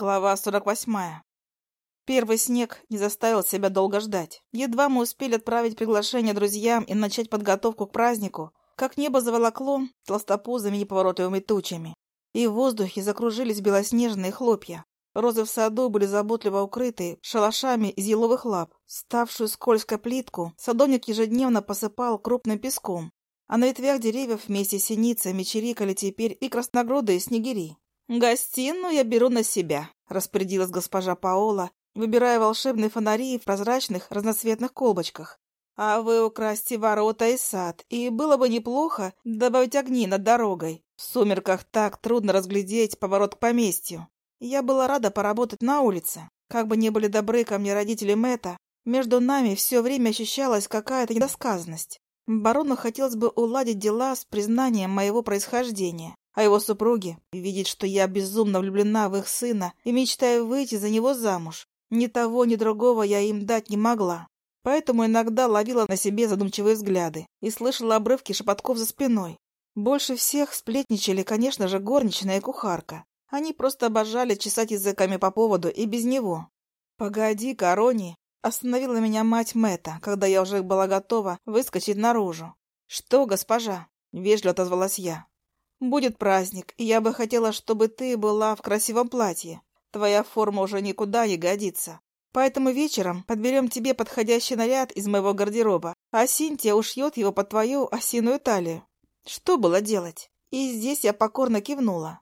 Глава 48. Первый снег не заставил себя долго ждать. Едва мы успели отправить приглашение друзьям и начать подготовку к празднику, как небо заволокло толстопузыми неповоротливыми тучами, и в воздухе закружились белоснежные хлопья. Розы в саду были заботливо укрыты шалашами из еловых лап. Ставшую скользкой плитку садовник ежедневно посыпал крупным песком, а на ветвях деревьев вместе с синицами чирикали теперь и красногрудые снегири. «Гостиную я беру на себя», — распорядилась госпожа Паола, выбирая волшебные фонари в прозрачных разноцветных колбочках. «А вы украсьте ворота и сад, и было бы неплохо добавить огни над дорогой. В сумерках так трудно разглядеть поворот к поместью. Я была рада поработать на улице. Как бы ни были добры ко мне родители Мэтта, между нами все время ощущалась какая-то недосказанность. Барону хотелось бы уладить дела с признанием моего происхождения а его супруге видеть, что я безумно влюблена в их сына и мечтаю выйти за него замуж. Ни того, ни другого я им дать не могла. Поэтому иногда ловила на себе задумчивые взгляды и слышала обрывки шепотков за спиной. Больше всех сплетничали, конечно же, горничная и кухарка. Они просто обожали чесать языками по поводу и без него. «Погоди, Корони!» — остановила меня мать Мэтта, когда я уже была готова выскочить наружу. «Что, госпожа?» — вежливо отозвалась я. Будет праздник, и я бы хотела, чтобы ты была в красивом платье. Твоя форма уже никуда не годится. Поэтому вечером подберем тебе подходящий наряд из моего гардероба, а Синтия ушьет его под твою осиную талию. Что было делать? И здесь я покорно кивнула.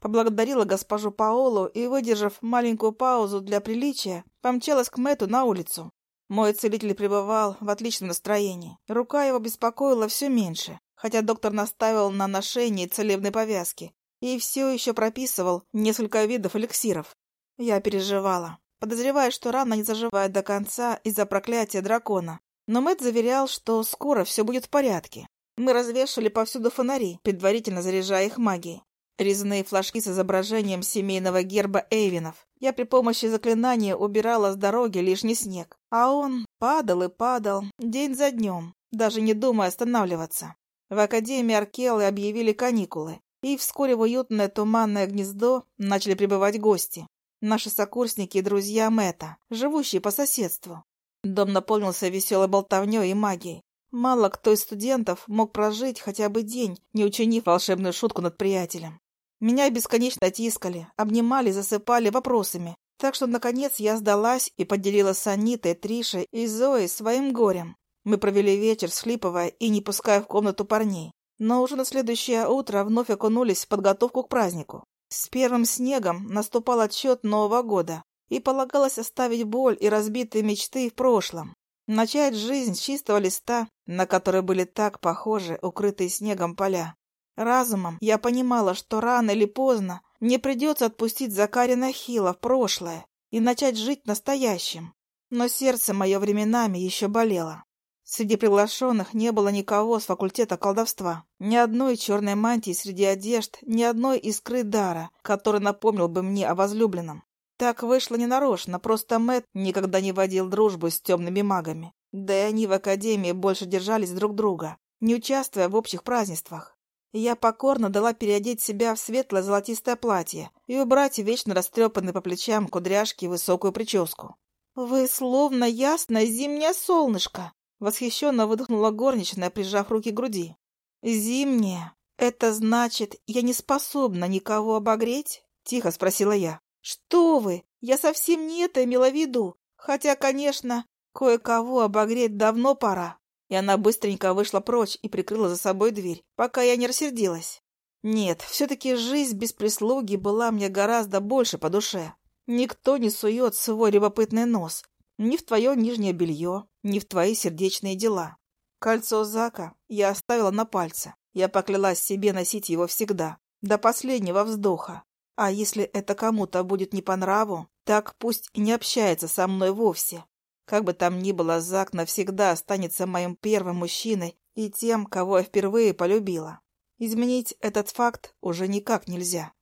Поблагодарила госпожу Паолу и, выдержав маленькую паузу для приличия, помчалась к Мэту на улицу. Мой целитель пребывал в отличном настроении. Рука его беспокоила все меньше хотя доктор наставил на ношение целебной повязки и все еще прописывал несколько видов эликсиров. Я переживала, подозревая, что рана не заживает до конца из-за проклятия дракона. Но Мэтт заверял, что скоро все будет в порядке. Мы развешали повсюду фонари, предварительно заряжая их магией. Резные флажки с изображением семейного герба Эйвинов. Я при помощи заклинания убирала с дороги лишний снег. А он падал и падал, день за днем, даже не думая останавливаться. В Академии Аркелы объявили каникулы, и вскоре в уютное туманное гнездо начали прибывать гости. Наши сокурсники и друзья Мэтта, живущие по соседству. Дом наполнился веселой болтовней и магией. Мало кто из студентов мог прожить хотя бы день, не учинив волшебную шутку над приятелем. Меня бесконечно тискали, обнимали, засыпали вопросами. Так что, наконец, я сдалась и поделилась с Анитой, Тришей и Зоей своим горем. Мы провели вечер, схлипывая и не пуская в комнату парней. Но уже на следующее утро вновь окунулись в подготовку к празднику. С первым снегом наступал отсчет Нового года, и полагалось оставить боль и разбитые мечты в прошлом. Начать жизнь с чистого листа, на который были так похожи укрытые снегом поля. Разумом я понимала, что рано или поздно мне придется отпустить Закарина Хила в прошлое и начать жить настоящим. Но сердце мое временами еще болело. Среди приглашенных не было никого с факультета колдовства. Ни одной черной мантии среди одежд, ни одной искры дара, который напомнил бы мне о возлюбленном. Так вышло ненарочно, просто Мэт никогда не водил дружбу с темными магами. Да и они в академии больше держались друг друга, не участвуя в общих празднествах. Я покорно дала переодеть себя в светлое золотистое платье и убрать вечно растрепанные по плечам кудряшки и высокую прическу. «Вы словно ясное зимнее солнышко!» Восхищенно выдохнула горничная, прижав руки к груди. «Зимнее. Это значит, я не способна никого обогреть?» Тихо спросила я. «Что вы? Я совсем не это имела в виду. Хотя, конечно, кое-кого обогреть давно пора». И она быстренько вышла прочь и прикрыла за собой дверь, пока я не рассердилась. Нет, все-таки жизнь без прислуги была мне гораздо больше по душе. Никто не сует свой любопытный нос ни в твое нижнее белье, ни в твои сердечные дела. Кольцо Зака я оставила на пальце. Я поклялась себе носить его всегда, до последнего вздоха. А если это кому-то будет не по нраву, так пусть не общается со мной вовсе. Как бы там ни было, Зак навсегда останется моим первым мужчиной и тем, кого я впервые полюбила. Изменить этот факт уже никак нельзя.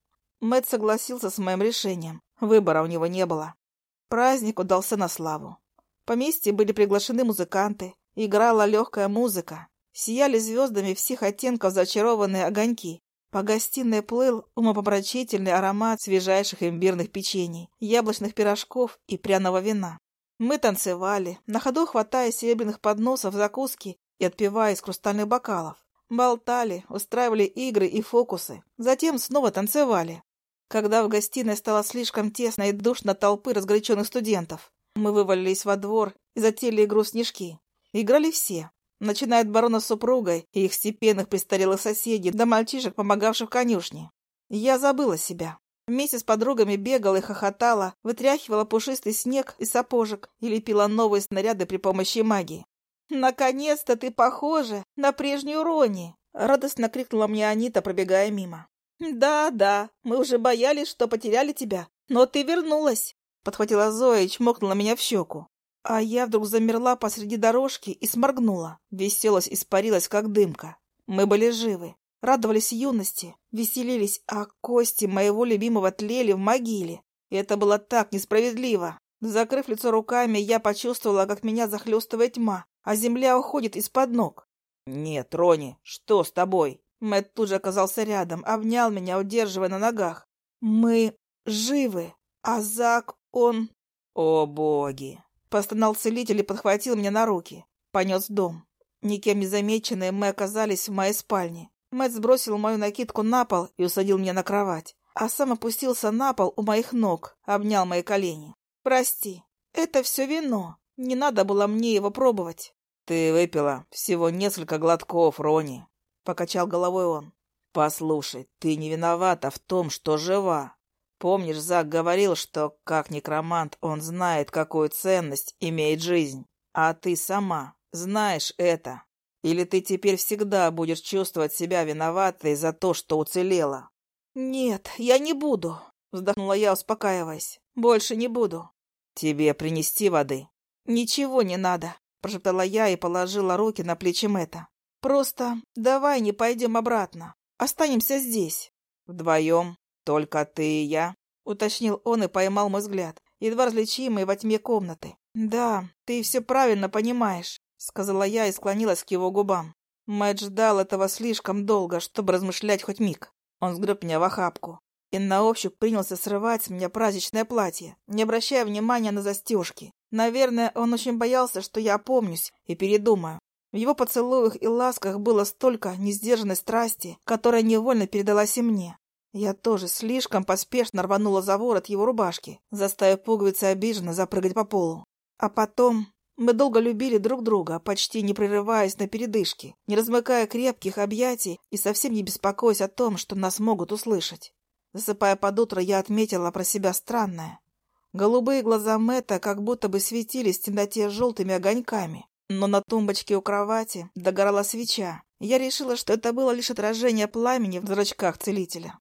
Мэт согласился с моим решением. Выбора у него не было. Праздник удался на славу. Поместье были приглашены музыканты, играла легкая музыка, сияли звездами всех оттенков зачарованные огоньки. По гостиной плыл умопомрачительный аромат свежайших имбирных печений, яблочных пирожков и пряного вина. Мы танцевали, на ходу хватая серебряных подносов закуски и отпивая из хрустальных бокалов. Болтали, устраивали игры и фокусы. Затем снова танцевали. Когда в гостиной стало слишком тесно и душно толпы разгоряченных студентов, мы вывалились во двор и затеяли игру «Снежки». Играли все, начиная от барона с супругой и их степенных престарелых соседей до мальчишек, помогавших в конюшне. Я забыла себя. Вместе с подругами бегала и хохотала, вытряхивала пушистый снег из сапожек и лепила новые снаряды при помощи магии. «Наконец-то ты похожа на прежнюю Рони!» — радостно крикнула мне Анита, пробегая мимо. «Да, да, мы уже боялись, что потеряли тебя, но ты вернулась!» — подхватила Зоя и чмокнула меня в щеку. А я вдруг замерла посреди дорожки и сморгнула. Веселость испарилась, как дымка. Мы были живы, радовались юности, веселились, а кости моего любимого тлели в могиле. И это было так несправедливо. Закрыв лицо руками, я почувствовала, как меня захлестывает тьма, а земля уходит из-под ног. «Нет, Рони, что с тобой?» Мэтт тут же оказался рядом, обнял меня, удерживая на ногах. «Мы живы, а Зак, он...» «О, боги!» Постонал целитель и подхватил меня на руки. Понес в дом. Никем не замеченные мы оказались в моей спальне. Мэтт сбросил мою накидку на пол и усадил меня на кровать, а сам опустился на пол у моих ног, обнял мои колени. «Прости, это все вино. Не надо было мне его пробовать». «Ты выпила всего несколько глотков, Рони», — покачал головой он. «Послушай, ты не виновата в том, что жива. Помнишь, Зак говорил, что, как некромант, он знает, какую ценность имеет жизнь. А ты сама знаешь это. Или ты теперь всегда будешь чувствовать себя виноватой за то, что уцелела? Нет, я не буду, вздохнула я, успокаиваясь. Больше не буду. Тебе принести воды? Ничего не надо, прошептала я и положила руки на плечи Мэтта. Просто давай не пойдем обратно. Останемся здесь. Вдвоем. «Только ты и я?» — уточнил он и поймал мой взгляд, едва различимый во тьме комнаты. «Да, ты все правильно понимаешь», — сказала я и склонилась к его губам. Мэтт ждал этого слишком долго, чтобы размышлять хоть миг. Он сгреб меня в охапку и на ощупь принялся срывать с меня праздничное платье, не обращая внимания на застежки. Наверное, он очень боялся, что я опомнюсь и передумаю. В его поцелуях и ласках было столько несдержанной страсти, которая невольно передалась и мне. Я тоже слишком поспешно рванула за ворот его рубашки, заставив пуговицы обиженно запрыгать по полу. А потом мы долго любили друг друга, почти не прерываясь на передышке, не размыкая крепких объятий и совсем не беспокоясь о том, что нас могут услышать. Засыпая под утро, я отметила про себя странное. Голубые глаза Мэтта как будто бы светились в темноте желтыми огоньками, но на тумбочке у кровати догорала свеча. Я решила, что это было лишь отражение пламени в зрачках целителя.